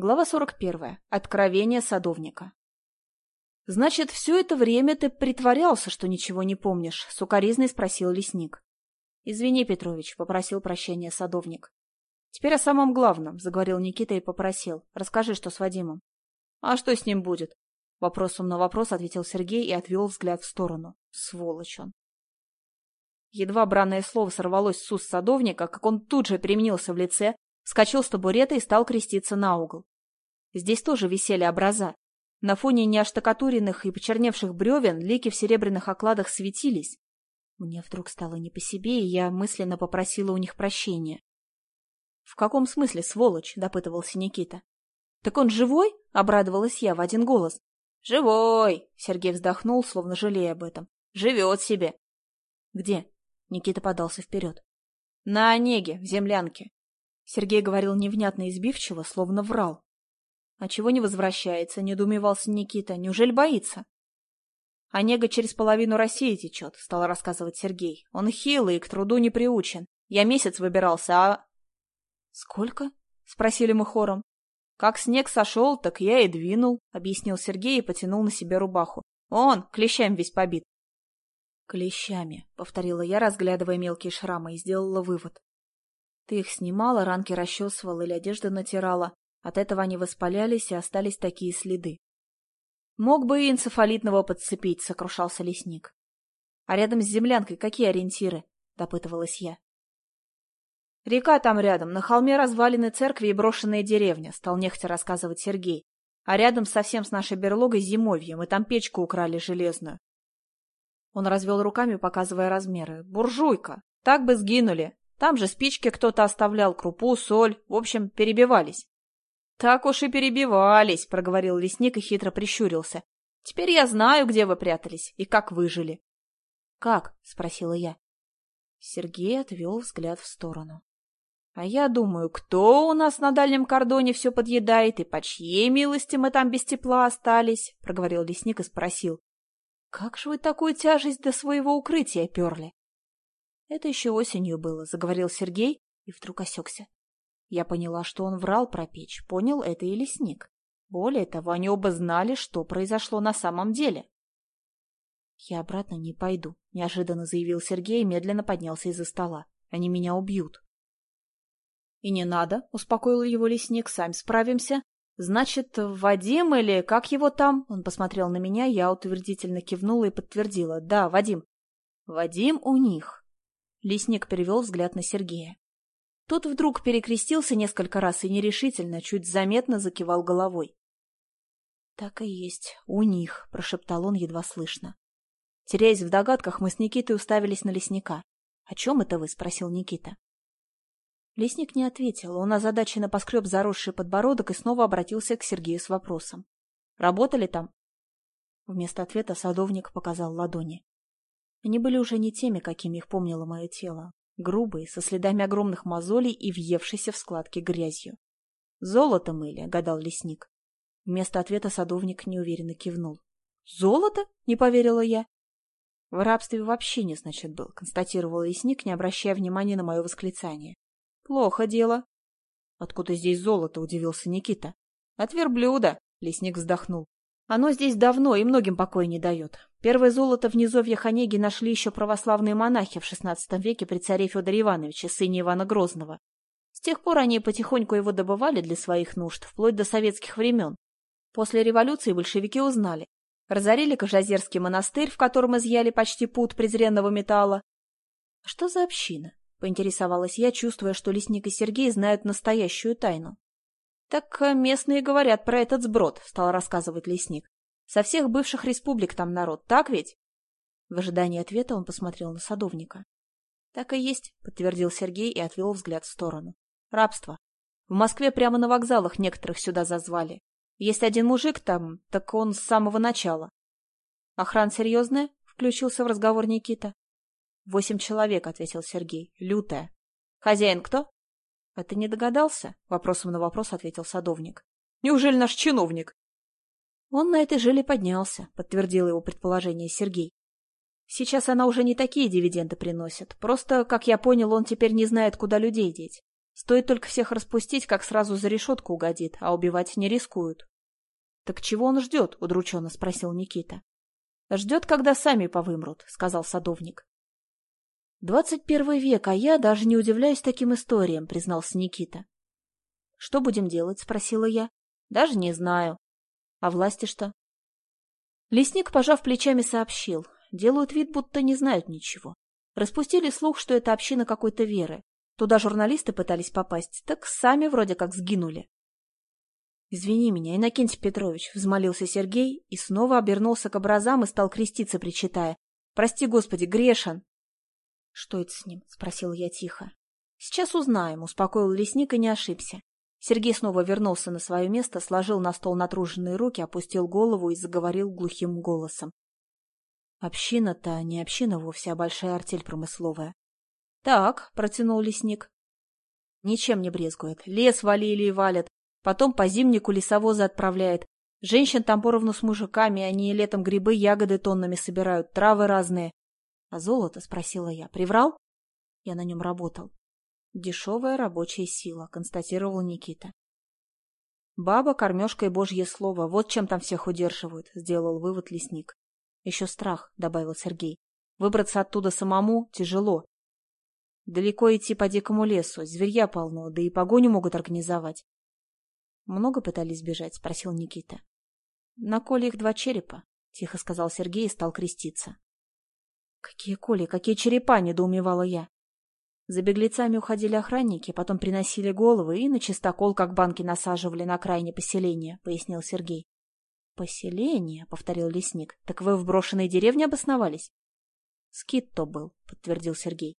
Глава 41. Откровение садовника. «Значит, все это время ты притворялся, что ничего не помнишь?» — сукоризный спросил лесник. «Извини, Петрович», — попросил прощения садовник. «Теперь о самом главном», — заговорил Никита и попросил. «Расскажи, что с Вадимом». «А что с ним будет?» Вопросом на вопрос ответил Сергей и отвел взгляд в сторону. Сволочь он. Едва бранное слово сорвалось с уст садовника, как он тут же переменился в лице, вскочил с табурета и стал креститься на угол. Здесь тоже висели образа. На фоне неоштукатуренных и почерневших бревен лики в серебряных окладах светились. Мне вдруг стало не по себе, и я мысленно попросила у них прощения. — В каком смысле, сволочь? — допытывался Никита. — Так он живой? — обрадовалась я в один голос. — Живой! — Сергей вздохнул, словно жалея об этом. — Живет себе. — Где? — Никита подался вперед. — На Онеге, в землянке. Сергей говорил невнятно и избивчиво, словно врал. — А чего не возвращается? — недоумевался Никита. — Неужели боится? — Онега через половину России течет, — стал рассказывать Сергей. — Он хилый и к труду не приучен. Я месяц выбирался, а... — Сколько? — спросили мы хором. — Как снег сошел, так я и двинул, — объяснил Сергей и потянул на себе рубаху. — Он, клещами весь побит. — Клещами, — повторила я, разглядывая мелкие шрамы, и сделала вывод. Ты их снимала, ранки расчесывала или одежду натирала. От этого они воспалялись, и остались такие следы. Мог бы и энцефалитного подцепить, сокрушался лесник. А рядом с землянкой какие ориентиры? Допытывалась я. Река там рядом, на холме развалины церкви и брошенная деревня, стал нехотя рассказывать Сергей. А рядом совсем с нашей берлогой зимовье, мы там печку украли железную. Он развел руками, показывая размеры. Буржуйка! Так бы сгинули! Там же спички кто-то оставлял, крупу, соль, в общем, перебивались. — Так уж и перебивались, — проговорил лесник и хитро прищурился. — Теперь я знаю, где вы прятались и как выжили. — Как? — спросила я. Сергей отвел взгляд в сторону. — А я думаю, кто у нас на дальнем кордоне все подъедает и по чьей милости мы там без тепла остались? — проговорил лесник и спросил. — Как же вы такую тяжесть до своего укрытия перли? Это еще осенью было, заговорил Сергей и вдруг осекся. Я поняла, что он врал про печь, понял это и лесник. Более того, они оба знали, что произошло на самом деле. «Я обратно не пойду», — неожиданно заявил Сергей и медленно поднялся из-за стола. «Они меня убьют». «И не надо», — успокоил его лесник, — «сами справимся. Значит, Вадим или как его там?» Он посмотрел на меня, я утвердительно кивнула и подтвердила. «Да, Вадим». «Вадим у них. Лесник перевел взгляд на Сергея. Тот вдруг перекрестился несколько раз и нерешительно, чуть заметно закивал головой. — Так и есть, у них, — прошептал он едва слышно. Теряясь в догадках, мы с Никитой уставились на лесника. — О чем это вы? — спросил Никита. Лесник не ответил, он озадаченно поскреб заросший подбородок и снова обратился к Сергею с вопросом. — Работали там? Вместо ответа садовник показал ладони. Они были уже не теми, какими их помнило мое тело. Грубые, со следами огромных мозолей и въевшейся в складки грязью. «Золото мыли», — гадал лесник. Вместо ответа садовник неуверенно кивнул. «Золото?» — не поверила я. «В рабстве вообще не, значит, был», — констатировал лесник, не обращая внимания на мое восклицание. «Плохо дело». «Откуда здесь золото?» — удивился Никита. «От верблюда», — лесник вздохнул. «Оно здесь давно и многим покоя не дает. Первое золото в низовьях Онеги нашли еще православные монахи в XVI веке при царе Федоре Ивановиче, сыне Ивана Грозного. С тех пор они потихоньку его добывали для своих нужд, вплоть до советских времен. После революции большевики узнали. Разорили Кожазерский монастырь, в котором изъяли почти пут презренного металла. — Что за община? — поинтересовалась я, чувствуя, что Лесник и Сергей знают настоящую тайну. — Так э, местные говорят про этот сброд, — стал рассказывать Лесник. Со всех бывших республик там народ, так ведь? В ожидании ответа он посмотрел на садовника. — Так и есть, — подтвердил Сергей и отвел взгляд в сторону. — Рабство. В Москве прямо на вокзалах некоторых сюда зазвали. Есть один мужик там, так он с самого начала. — Охрана серьезная? — включился в разговор Никита. — Восемь человек, — ответил Сергей. — Лютая. — Хозяин кто? — А ты не догадался? — вопросом на вопрос ответил садовник. — Неужели наш чиновник? Он на этой жиле поднялся, подтвердил его предположение Сергей. Сейчас она уже не такие дивиденды приносит. Просто, как я понял, он теперь не знает, куда людей деть. Стоит только всех распустить, как сразу за решетку угодит, а убивать не рискуют. — Так чего он ждет? — удрученно спросил Никита. — Ждет, когда сами повымрут, — сказал садовник. — Двадцать первый век, а я даже не удивляюсь таким историям, — признался Никита. — Что будем делать? — спросила я. — Даже не знаю. — А власти что? Лесник, пожав плечами, сообщил. Делают вид, будто не знают ничего. Распустили слух, что это община какой-то веры. Туда журналисты пытались попасть, так сами вроде как сгинули. — Извини меня, Иннокентий Петрович, — взмолился Сергей и снова обернулся к образам и стал креститься, причитая. — Прости, Господи, грешен. — Что это с ним? — спросил я тихо. — Сейчас узнаем, — успокоил лесник и не ошибся. Сергей снова вернулся на свое место, сложил на стол натруженные руки, опустил голову и заговорил глухим голосом. Община-то не община вовсе, а большая артель промысловая. — Так, — протянул лесник. — Ничем не брезгует. Лес валили и валят. Потом по зимнику лесовозы отправляет. Женщин там поровну с мужиками, они летом грибы, ягоды тоннами собирают, травы разные. — А золото? — спросила я. — Приврал? Я на нем работал. Дешевая рабочая сила, констатировал Никита. Баба, кормежка и божье слово, вот чем там всех удерживают, сделал вывод лесник. Еще страх, добавил Сергей. Выбраться оттуда самому тяжело. Далеко идти по дикому лесу, зверья полно, да и погоню могут организовать. Много пытались бежать, спросил Никита. На коле их два черепа, тихо сказал Сергей и стал креститься. Какие коли, какие черепа, недоумевала я. За беглецами уходили охранники, потом приносили головы и на чистокол, как банки, насаживали на окраине поселения, — пояснил Сергей. — Поселение? — повторил лесник. — Так вы в брошенной деревне обосновались? — Скит то был, — подтвердил Сергей.